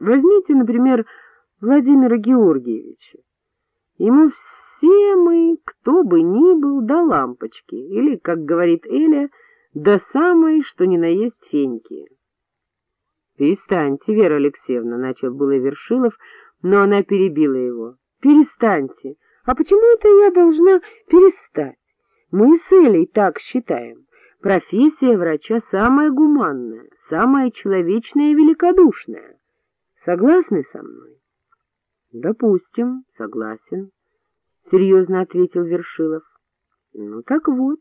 Возьмите, например, Владимира Георгиевича. Ему все мы, кто бы ни был, до лампочки, или, как говорит Эля, до самой, что ни на есть феньки. — Перестаньте, Вера Алексеевна, — начал было Вершилов, но она перебила его. — Перестаньте. А почему это я должна перестать? Мы с Элей так считаем. Профессия врача самая гуманная, самая человечная и великодушная. Согласны со мной? — Допустим, согласен, — серьезно ответил Вершилов. — Ну так вот.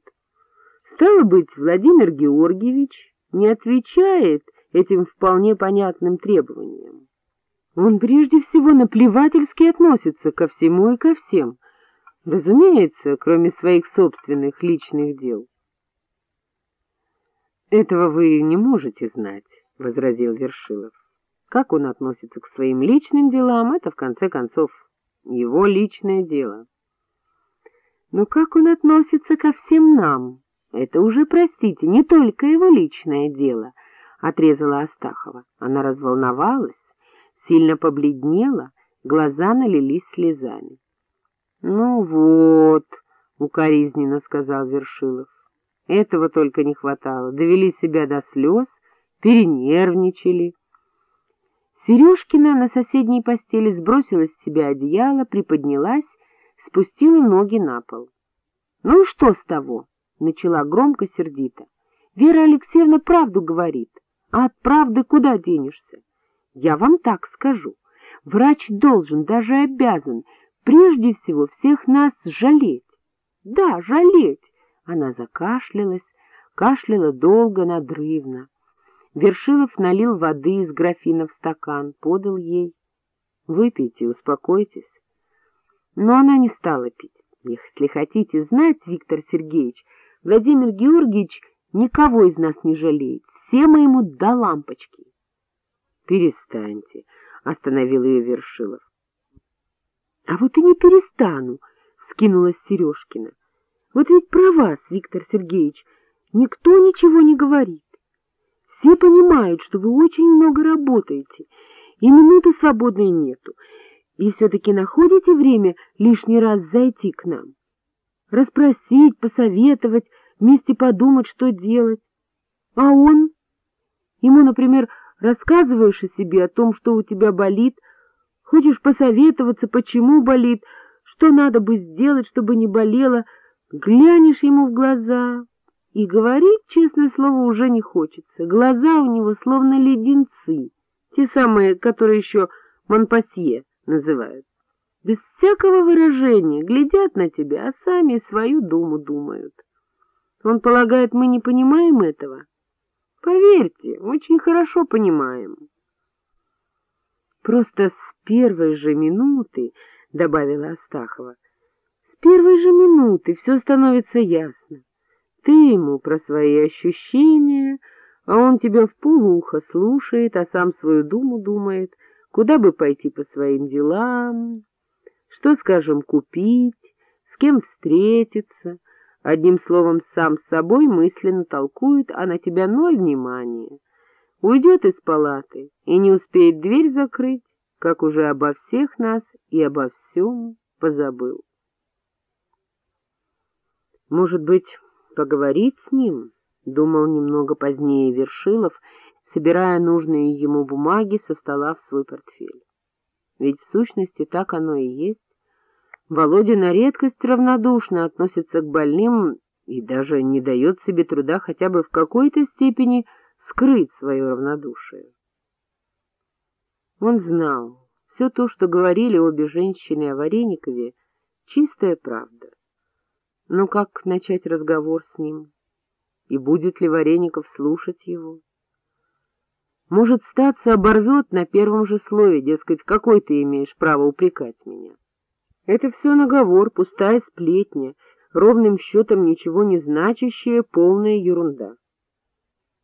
Стало быть, Владимир Георгиевич не отвечает этим вполне понятным требованиям. Он прежде всего наплевательски относится ко всему и ко всем, разумеется, кроме своих собственных личных дел. — Этого вы не можете знать, — возразил Вершилов. Как он относится к своим личным делам, это, в конце концов, его личное дело. Но как он относится ко всем нам, это уже, простите, не только его личное дело, — отрезала Астахова. Она разволновалась, сильно побледнела, глаза налились слезами. — Ну вот, — укоризненно сказал Вершилов, — этого только не хватало, довели себя до слез, перенервничали. Сережкина на соседней постели сбросила с себя одеяло, приподнялась, спустила ноги на пол. — Ну что с того? — начала громко, сердито. — Вера Алексеевна правду говорит, а от правды куда денешься? Я вам так скажу. Врач должен, даже обязан, прежде всего всех нас жалеть. Да, жалеть. Она закашлялась, кашляла долго, надрывно. Вершилов налил воды из графина в стакан, подал ей. — Выпейте, успокойтесь. Но она не стала пить. Если хотите знать, Виктор Сергеевич, Владимир Георгиевич никого из нас не жалеет. Все мы ему до лампочки. — Перестаньте, — остановил ее Вершилов. — А вот и не перестану, — скинулась Сережкина. — Вот ведь про вас, Виктор Сергеевич, никто ничего не говорит. Все понимают, что вы очень много работаете, и минуты свободной нету, и все-таки находите время лишний раз зайти к нам, расспросить, посоветовать, вместе подумать, что делать. А он? Ему, например, рассказываешь о себе, о том, что у тебя болит, хочешь посоветоваться, почему болит, что надо бы сделать, чтобы не болело, глянешь ему в глаза, и говорить, честное слово, уже не хочется. Глаза у него словно леденцы, те самые, которые еще Монпасье называют. Без всякого выражения глядят на тебя, а сами свою думу думают. Он полагает, мы не понимаем этого? Поверьте, очень хорошо понимаем. Просто с первой же минуты, — добавила Астахова, — с первой же минуты все становится ясно. Ты ему про свои ощущения, а он тебя в полуха слушает, а сам свою думу думает, куда бы пойти по своим делам, что, скажем, купить, с кем встретиться, одним словом, сам с собой мысленно толкует, а на тебя ноль внимания. Уйдет из палаты и не успеет дверь закрыть, как уже обо всех нас и обо всем позабыл. Может быть, поговорить с ним, — думал немного позднее Вершилов, собирая нужные ему бумаги со стола в свой портфель. Ведь в сущности так оно и есть. Володя на редкость равнодушно относится к больным и даже не дает себе труда хотя бы в какой-то степени скрыть свое равнодушие. Он знал, все то, что говорили обе женщины о Вареникове, чистая правда. Но как начать разговор с ним? И будет ли Вареников слушать его? Может, статься оборвет на первом же слове, дескать, какой ты имеешь право упрекать меня? Это все наговор, пустая сплетня, ровным счетом ничего не значащая, полная ерунда.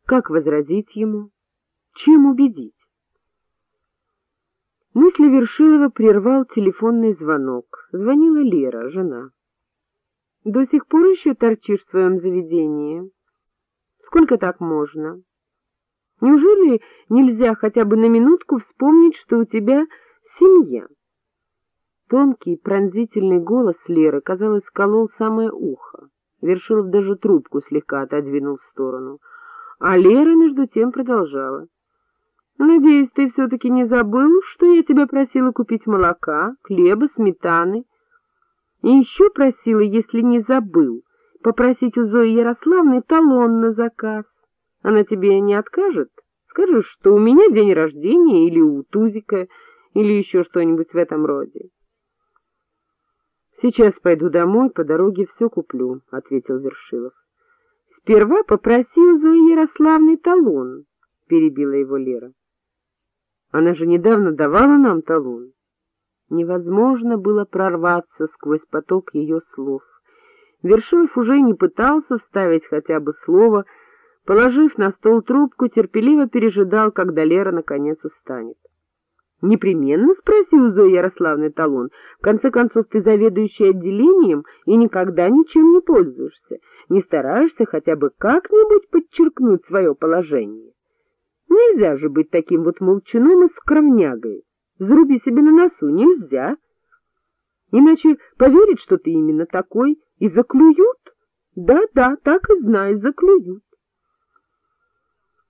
Как возразить ему? Чем убедить? Мысли Вершилова прервал телефонный звонок. Звонила Лера, жена. До сих пор еще торчишь в своем заведении? Сколько так можно? Неужели нельзя хотя бы на минутку вспомнить, что у тебя семья. Тонкий пронзительный голос Леры, казалось, колол самое ухо. Вершилов даже трубку слегка отодвинул в сторону. А Лера, между тем, продолжала. — Надеюсь, ты все-таки не забыл, что я тебя просила купить молока, хлеба, сметаны? И еще просила, если не забыл, попросить у Зои Ярославны талон на заказ. Она тебе не откажет? Скажешь, что у меня день рождения или у Тузика, или еще что-нибудь в этом роде. — Сейчас пойду домой, по дороге все куплю, — ответил Вершилов. — Сперва попроси у Зои Ярославны талон, — перебила его Лера. — Она же недавно давала нам талон. Невозможно было прорваться сквозь поток ее слов. Вершилов уже не пытался вставить хотя бы слово, положив на стол трубку, терпеливо пережидал, когда Лера наконец устанет. — Непременно спроси у Зои Ярославны талон. В конце концов, ты заведующий отделением и никогда ничем не пользуешься, не стараешься хотя бы как-нибудь подчеркнуть свое положение. Нельзя же быть таким вот молчуном и скромнягой. Заруби себе на носу нельзя. Иначе поверить, что ты именно такой, и заклюют. Да-да, так и знай, заклюют.